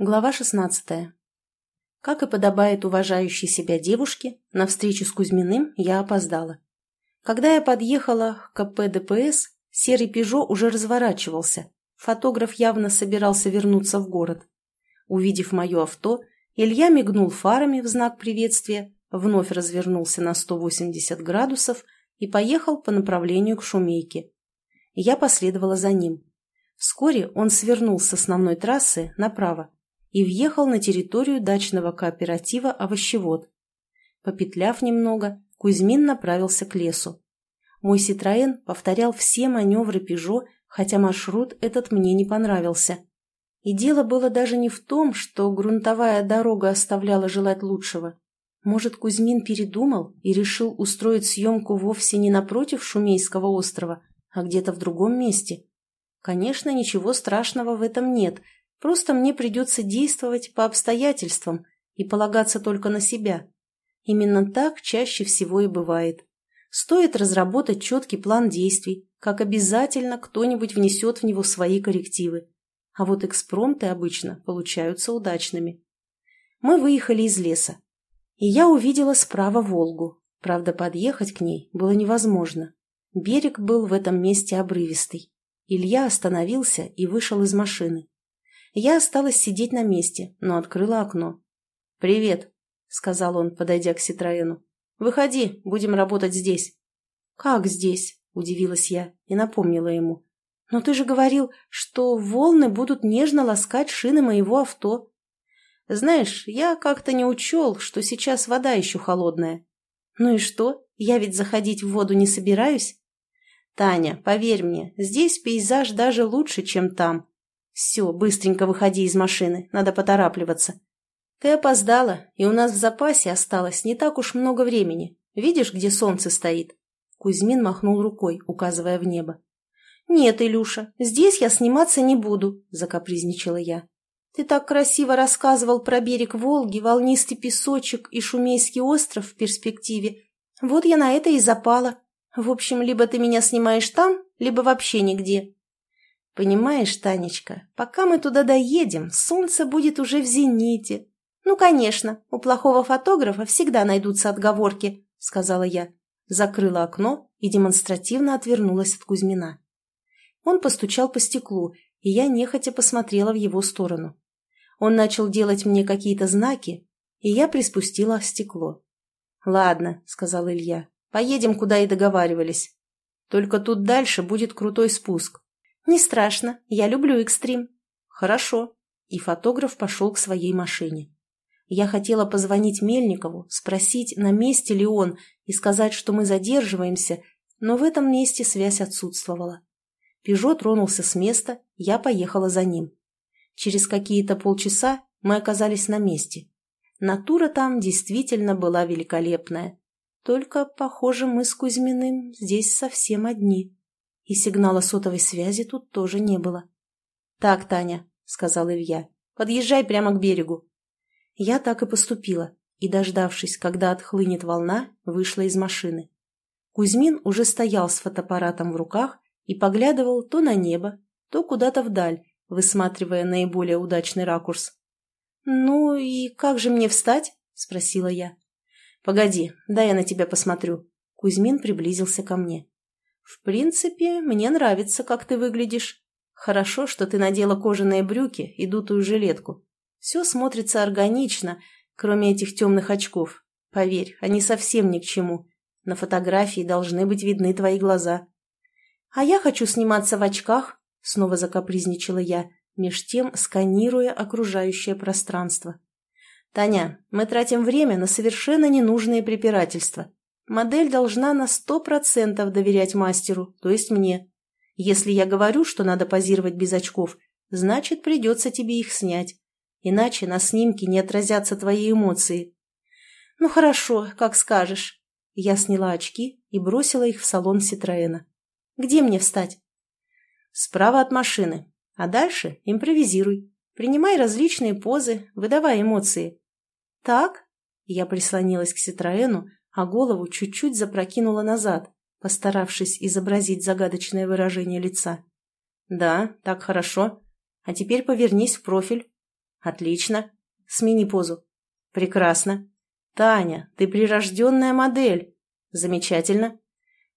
Глава 16. Как и подобает уважающей себя девушке, на встречу с Кузьминым я опоздала. Когда я подъехала к КП ДПС, серый «Пежо» уже разворачивался. Фотограф явно собирался вернуться в город. Увидев мое авто, Илья мигнул фарами в знак приветствия, вновь развернулся на 180 градусов и поехал по направлению к Шумейке. Я последовала за ним. Вскоре он свернул с основной трассы направо и въехал на территорию дачного кооператива «Овощевод». Попетляв немного, Кузьмин направился к лесу. Мой «Ситроен» повторял все маневры «Пежо», хотя маршрут этот мне не понравился. И дело было даже не в том, что грунтовая дорога оставляла желать лучшего. Может, Кузьмин передумал и решил устроить съемку вовсе не напротив Шумейского острова, а где-то в другом месте? Конечно, ничего страшного в этом нет, Просто мне придется действовать по обстоятельствам и полагаться только на себя. Именно так чаще всего и бывает. Стоит разработать четкий план действий, как обязательно кто-нибудь внесет в него свои коррективы. А вот экспромты обычно получаются удачными. Мы выехали из леса, и я увидела справа Волгу. Правда, подъехать к ней было невозможно. Берег был в этом месте обрывистый. Илья остановился и вышел из машины. Я осталась сидеть на месте, но открыла окно. «Привет», — сказал он, подойдя к Ситроену. «Выходи, будем работать здесь». «Как здесь?» — удивилась я и напомнила ему. «Но ты же говорил, что волны будут нежно ласкать шины моего авто». «Знаешь, я как-то не учел, что сейчас вода еще холодная». «Ну и что? Я ведь заходить в воду не собираюсь». «Таня, поверь мне, здесь пейзаж даже лучше, чем там. «Все, быстренько выходи из машины, надо поторапливаться». «Ты опоздала, и у нас в запасе осталось не так уж много времени. Видишь, где солнце стоит?» Кузьмин махнул рукой, указывая в небо. «Нет, Илюша, здесь я сниматься не буду», — закапризничала я. «Ты так красиво рассказывал про берег Волги, волнистый песочек и Шумейский остров в перспективе. Вот я на это и запала. В общем, либо ты меня снимаешь там, либо вообще нигде. Понимаешь, Танечка, пока мы туда доедем, солнце будет уже в зените. Ну, конечно, у плохого фотографа всегда найдутся отговорки, сказала я. Закрыла окно и демонстративно отвернулась от Кузьмина. Он постучал по стеклу, и я нехотя посмотрела в его сторону. Он начал делать мне какие-то знаки, и я приспустила стекло. «Ладно», — сказал Илья, — «поедем, куда и договаривались. Только тут дальше будет крутой спуск. «Не страшно, я люблю экстрим». «Хорошо». И фотограф пошел к своей машине. Я хотела позвонить Мельникову, спросить, на месте ли он, и сказать, что мы задерживаемся, но в этом месте связь отсутствовала. Пежо тронулся с места, я поехала за ним. Через какие-то полчаса мы оказались на месте. Натура там действительно была великолепная. Только, похоже, мы с Кузьминым здесь совсем одни. И сигнала сотовой связи тут тоже не было. «Так, Таня», — сказал Илья, — «подъезжай прямо к берегу». Я так и поступила, и, дождавшись, когда отхлынет волна, вышла из машины. Кузьмин уже стоял с фотоаппаратом в руках и поглядывал то на небо, то куда-то вдаль, высматривая наиболее удачный ракурс. «Ну и как же мне встать?» — спросила я. «Погоди, дай я на тебя посмотрю». Кузьмин приблизился ко мне. «В принципе, мне нравится, как ты выглядишь. Хорошо, что ты надела кожаные брюки и дутую жилетку. Все смотрится органично, кроме этих темных очков. Поверь, они совсем ни к чему. На фотографии должны быть видны твои глаза». «А я хочу сниматься в очках», — снова закапризничала я, меж тем сканируя окружающее пространство. «Таня, мы тратим время на совершенно ненужные препирательства. Модель должна на сто процентов доверять мастеру, то есть мне. Если я говорю, что надо позировать без очков, значит, придется тебе их снять. Иначе на снимке не отразятся твои эмоции. Ну хорошо, как скажешь. Я сняла очки и бросила их в салон Ситроэна. Где мне встать? Справа от машины. А дальше импровизируй. Принимай различные позы, выдавай эмоции. Так? Я прислонилась к Ситроэну, а голову чуть-чуть запрокинула назад, постаравшись изобразить загадочное выражение лица. «Да, так хорошо. А теперь повернись в профиль». Отлично. Смени позу. Прекрасно. Таня, ты прирожденная модель. Замечательно.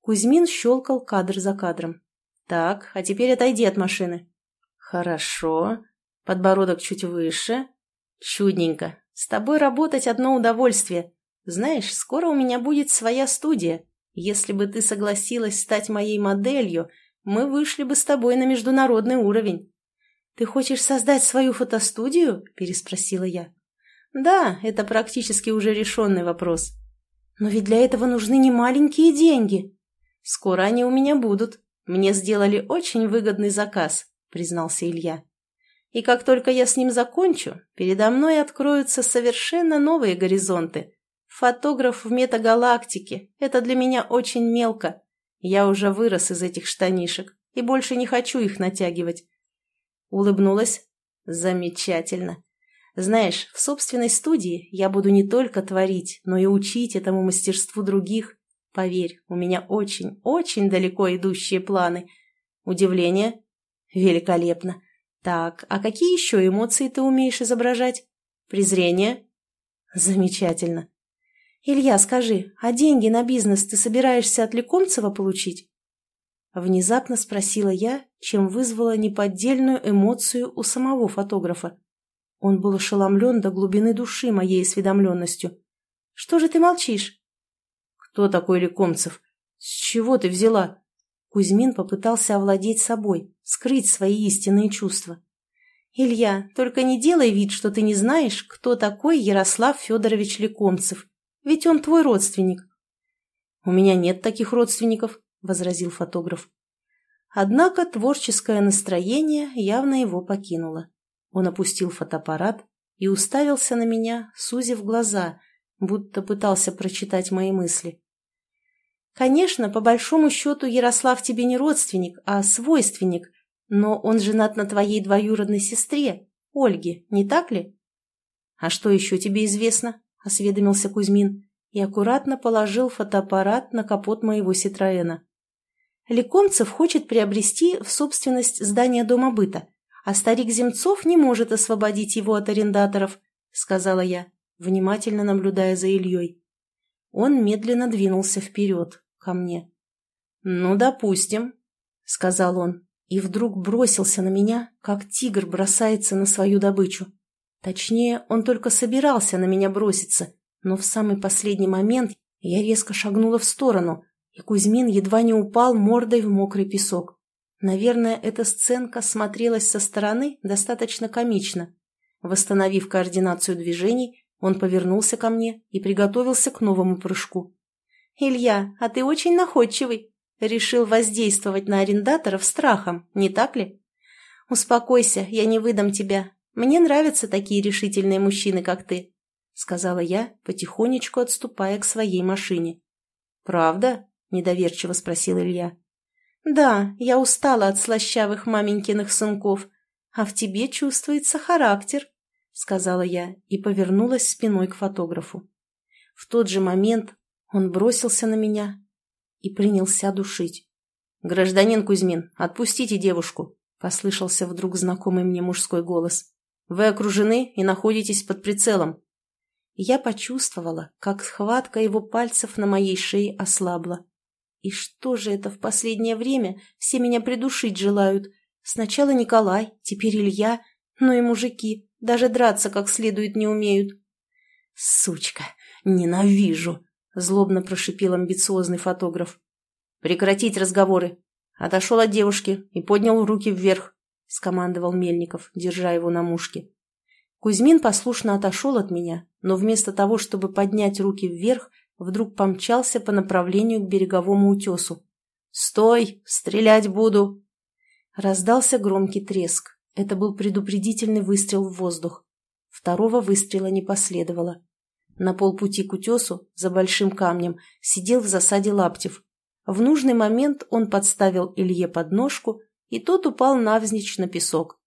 Кузьмин щелкал кадр за кадром. Так, а теперь отойди от машины. Хорошо. Подбородок чуть выше. Чудненько. С тобой работать одно удовольствие. Знаешь, скоро у меня будет своя студия. Если бы ты согласилась стать моей моделью, мы вышли бы с тобой на международный уровень. Ты хочешь создать свою фотостудию? Переспросила я. Да, это практически уже решенный вопрос. Но ведь для этого нужны не маленькие деньги. Скоро они у меня будут. Мне сделали очень выгодный заказ, признался Илья. И как только я с ним закончу, передо мной откроются совершенно новые горизонты. Фотограф в метагалактике – это для меня очень мелко. Я уже вырос из этих штанишек и больше не хочу их натягивать. Улыбнулась. Замечательно. Знаешь, в собственной студии я буду не только творить, но и учить этому мастерству других. Поверь, у меня очень, очень далеко идущие планы. Удивление? Великолепно. Так, а какие еще эмоции ты умеешь изображать? Презрение? Замечательно. Илья, скажи, а деньги на бизнес ты собираешься от Лекомцева получить? Внезапно спросила я, чем вызвала неподдельную эмоцию у самого фотографа. Он был ошеломлен до глубины души моей осведомленностью. «Что же ты молчишь?» «Кто такой Лекомцев? С чего ты взяла?» Кузьмин попытался овладеть собой, скрыть свои истинные чувства. «Илья, только не делай вид, что ты не знаешь, кто такой Ярослав Федорович Лекомцев. Ведь он твой родственник». «У меня нет таких родственников», — возразил фотограф. Однако творческое настроение явно его покинуло. Он опустил фотоаппарат и уставился на меня, сузив глаза, будто пытался прочитать мои мысли. «Конечно, по большому счету Ярослав тебе не родственник, а свойственник, но он женат на твоей двоюродной сестре, Ольге, не так ли?» «А что еще тебе известно?» – осведомился Кузьмин и аккуратно положил фотоаппарат на капот моего Ситроэна. Лекомцев хочет приобрести в собственность здание дома быта, а старик Земцов не может освободить его от арендаторов, сказала я, внимательно наблюдая за Ильей. Он медленно двинулся вперед, ко мне. «Ну, допустим», — сказал он, и вдруг бросился на меня, как тигр бросается на свою добычу. Точнее, он только собирался на меня броситься, но в самый последний момент я резко шагнула в сторону, и Кузьмин едва не упал мордой в мокрый песок. Наверное, эта сценка смотрелась со стороны достаточно комично. Восстановив координацию движений, он повернулся ко мне и приготовился к новому прыжку. «Илья, а ты очень находчивый. Решил воздействовать на арендаторов страхом, не так ли? Успокойся, я не выдам тебя. Мне нравятся такие решительные мужчины, как ты», — сказала я, потихонечку отступая к своей машине. «Правда?» — недоверчиво спросил Илья. «Да, я устала от слащавых маменькиных сынков, а в тебе чувствуется характер», — сказала я и повернулась спиной к фотографу. В тот же момент он бросился на меня и принялся душить. «Гражданин Кузьмин, отпустите девушку», — послышался вдруг знакомый мне мужской голос. «Вы окружены и находитесь под прицелом». Я почувствовала, как схватка его пальцев на моей шее ослабла. И что же это в последнее время все меня придушить желают? Сначала Николай, теперь Илья, но и мужики даже драться как следует не умеют. «Сучка! Ненавижу!» — злобно прошипел амбициозный фотограф. «Прекратить разговоры!» Отошел от девушки и поднял руки вверх, — скомандовал Мельников, держа его на мушке. Кузьмин послушно отошел от меня, но вместо того, чтобы поднять руки вверх, вдруг помчался по направлению к береговому утесу. «Стой! Стрелять буду!» Раздался громкий треск. Это был предупредительный выстрел в воздух. Второго выстрела не последовало. На полпути к утесу, за большим камнем, сидел в засаде Лаптев. В нужный момент он подставил Илье подножку, и тот упал навзничь на песок.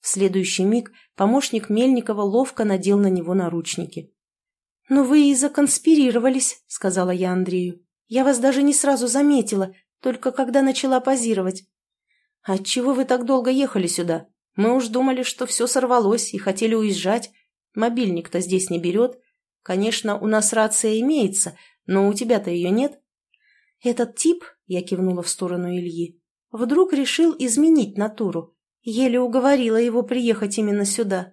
В следующий миг помощник Мельникова ловко надел на него наручники. «Но вы и законспирировались», — сказала я Андрею. «Я вас даже не сразу заметила, только когда начала позировать». «Отчего вы так долго ехали сюда? Мы уж думали, что все сорвалось и хотели уезжать. Мобильник-то здесь не берет. Конечно, у нас рация имеется, но у тебя-то ее нет». «Этот тип», — я кивнула в сторону Ильи, Вдруг решил изменить натуру. Еле уговорила его приехать именно сюда.